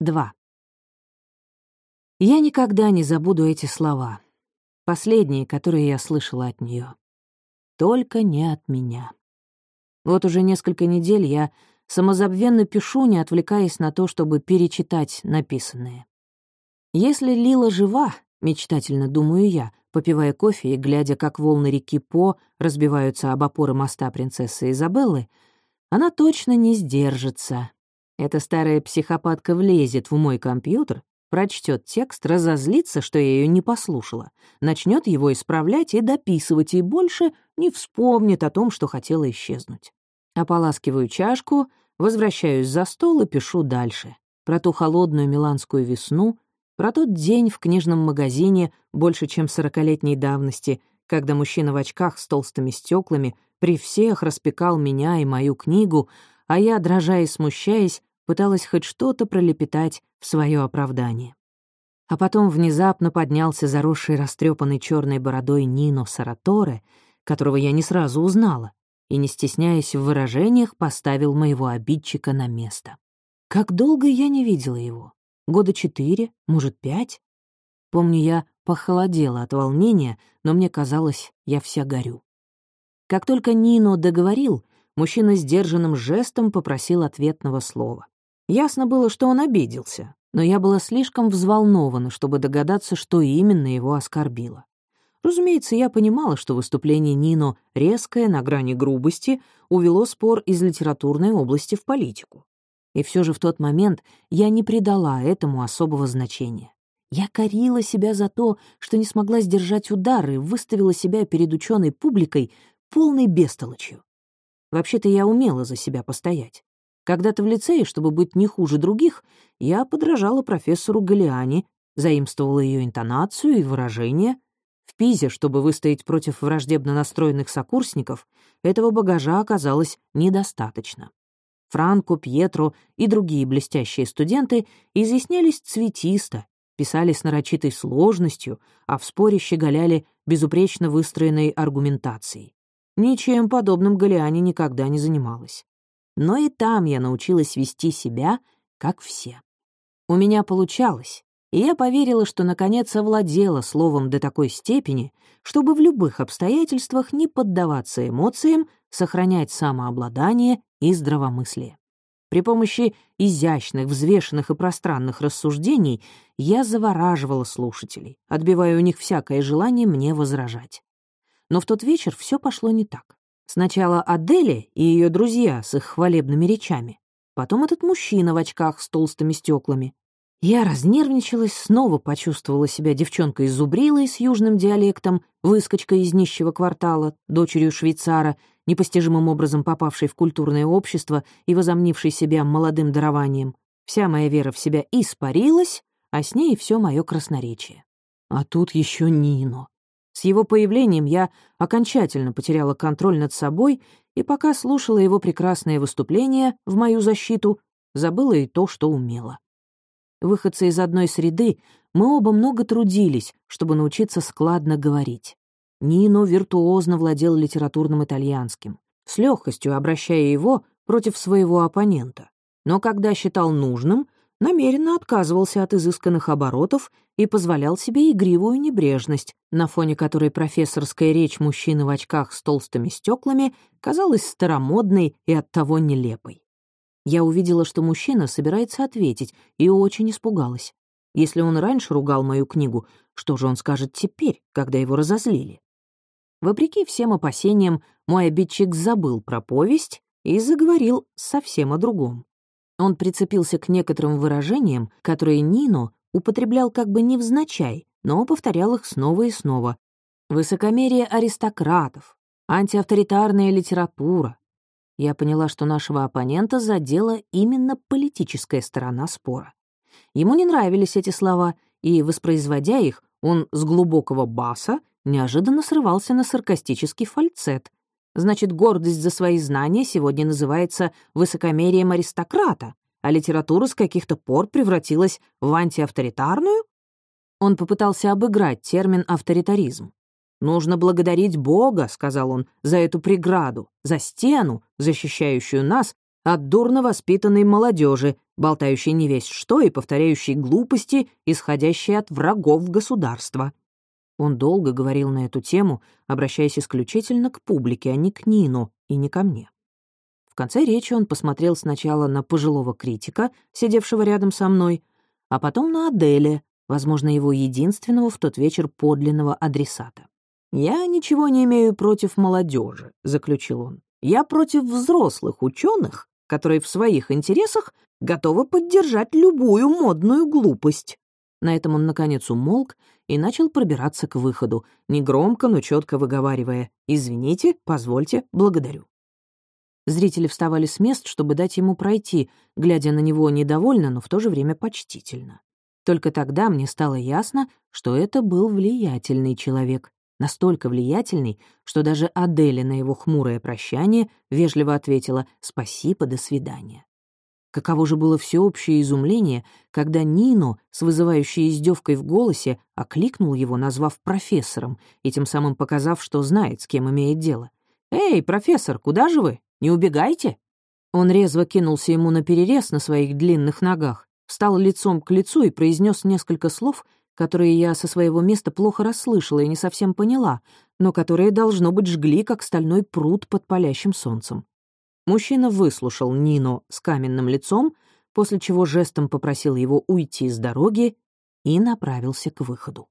2. Я никогда не забуду эти слова. Последние, которые я слышала от нее. Только не от меня. Вот уже несколько недель я самозабвенно пишу, не отвлекаясь на то, чтобы перечитать написанное. Если Лила жива, мечтательно думаю я, попивая кофе и глядя, как волны реки По разбиваются об опоры моста принцессы Изабеллы, она точно не сдержится. Эта старая психопатка влезет в мой компьютер, прочтет текст, разозлится, что я ее не послушала, начнет его исправлять и дописывать, и больше не вспомнит о том, что хотела исчезнуть. Ополаскиваю чашку, возвращаюсь за стол и пишу дальше. Про ту холодную миланскую весну, про тот день в книжном магазине больше чем сорокалетней давности, когда мужчина в очках с толстыми стеклами при всех распекал меня и мою книгу, а я, дрожа и смущаясь, пыталась хоть что-то пролепетать в свое оправдание. А потом внезапно поднялся заросший растрепанной черной бородой Нино Сараторе, которого я не сразу узнала, и, не стесняясь в выражениях, поставил моего обидчика на место. Как долго я не видела его? Года четыре, может, пять? Помню, я похолодела от волнения, но мне казалось, я вся горю. Как только Нино договорил, мужчина сдержанным жестом попросил ответного слова. Ясно было, что он обиделся, но я была слишком взволнована, чтобы догадаться, что именно его оскорбило. Разумеется, я понимала, что выступление Нино, резкое, на грани грубости, увело спор из литературной области в политику. И все же в тот момент я не придала этому особого значения. Я корила себя за то, что не смогла сдержать удары, выставила себя перед ученой публикой полной бестолочью. Вообще-то я умела за себя постоять. Когда-то в лицее, чтобы быть не хуже других, я подражала профессору Галиани, заимствовала ее интонацию и выражения. В Пизе, чтобы выстоять против враждебно настроенных сокурсников, этого багажа оказалось недостаточно. Франко, Пьетро и другие блестящие студенты изъяснялись цветисто, писали с нарочитой сложностью, а в споре щеголяли безупречно выстроенной аргументацией. Ничем подобным Галиане никогда не занималась. Но и там я научилась вести себя, как все. У меня получалось, и я поверила, что наконец овладела словом до такой степени, чтобы в любых обстоятельствах не поддаваться эмоциям, сохранять самообладание и здравомыслие. При помощи изящных, взвешенных и пространных рассуждений я завораживала слушателей, отбивая у них всякое желание мне возражать. Но в тот вечер все пошло не так. Сначала Адели и ее друзья с их хвалебными речами, потом этот мужчина в очках с толстыми стеклами. Я разнервничалась, снова почувствовала себя девчонкой зубрилой с южным диалектом, выскочкой из нищего квартала, дочерью швейцара, непостижимым образом попавшей в культурное общество и возомнившей себя молодым дарованием. Вся моя вера в себя испарилась, а с ней все мое красноречие. А тут еще Нино. С его появлением я окончательно потеряла контроль над собой и пока слушала его прекрасное выступление в мою защиту, забыла и то, что умела. Выходцы из одной среды, мы оба много трудились, чтобы научиться складно говорить. Нино виртуозно владел литературным итальянским, с легкостью обращая его против своего оппонента. Но когда считал нужным, намеренно отказывался от изысканных оборотов и позволял себе игривую небрежность, на фоне которой профессорская речь мужчины в очках с толстыми стеклами казалась старомодной и оттого нелепой. Я увидела, что мужчина собирается ответить, и очень испугалась. Если он раньше ругал мою книгу, что же он скажет теперь, когда его разозлили? Вопреки всем опасениям, мой обидчик забыл про повесть и заговорил совсем о другом. Он прицепился к некоторым выражениям, которые Нино употреблял как бы невзначай, но повторял их снова и снова. Высокомерие аристократов, антиавторитарная литература. Я поняла, что нашего оппонента задела именно политическая сторона спора. Ему не нравились эти слова, и, воспроизводя их, он с глубокого баса неожиданно срывался на саркастический фальцет, Значит, гордость за свои знания сегодня называется высокомерием аристократа, а литература с каких-то пор превратилась в антиавторитарную? Он попытался обыграть термин «авторитаризм». «Нужно благодарить Бога», — сказал он, — «за эту преграду, за стену, защищающую нас от дурно воспитанной молодежи, болтающей не весь что и повторяющей глупости, исходящие от врагов государства. Он долго говорил на эту тему, обращаясь исключительно к публике, а не к Нину и не ко мне. В конце речи он посмотрел сначала на пожилого критика, сидевшего рядом со мной, а потом на Аделе, возможно, его единственного в тот вечер подлинного адресата. «Я ничего не имею против молодежи», — заключил он. «Я против взрослых ученых, которые в своих интересах готовы поддержать любую модную глупость». На этом он, наконец, умолк и начал пробираться к выходу, негромко, но четко выговаривая «Извините, позвольте, благодарю». Зрители вставали с мест, чтобы дать ему пройти, глядя на него недовольно, но в то же время почтительно. Только тогда мне стало ясно, что это был влиятельный человек, настолько влиятельный, что даже Аделя на его хмурое прощание вежливо ответила «спасибо, до свидания». Каково же было всеобщее изумление, когда Нино с вызывающей издевкой в голосе окликнул его, назвав профессором, и тем самым показав, что знает, с кем имеет дело. «Эй, профессор, куда же вы? Не убегайте!» Он резво кинулся ему на перерез на своих длинных ногах, встал лицом к лицу и произнес несколько слов — которые я со своего места плохо расслышала и не совсем поняла, но которые, должно быть, жгли, как стальной пруд под палящим солнцем. Мужчина выслушал Нино с каменным лицом, после чего жестом попросил его уйти с дороги и направился к выходу.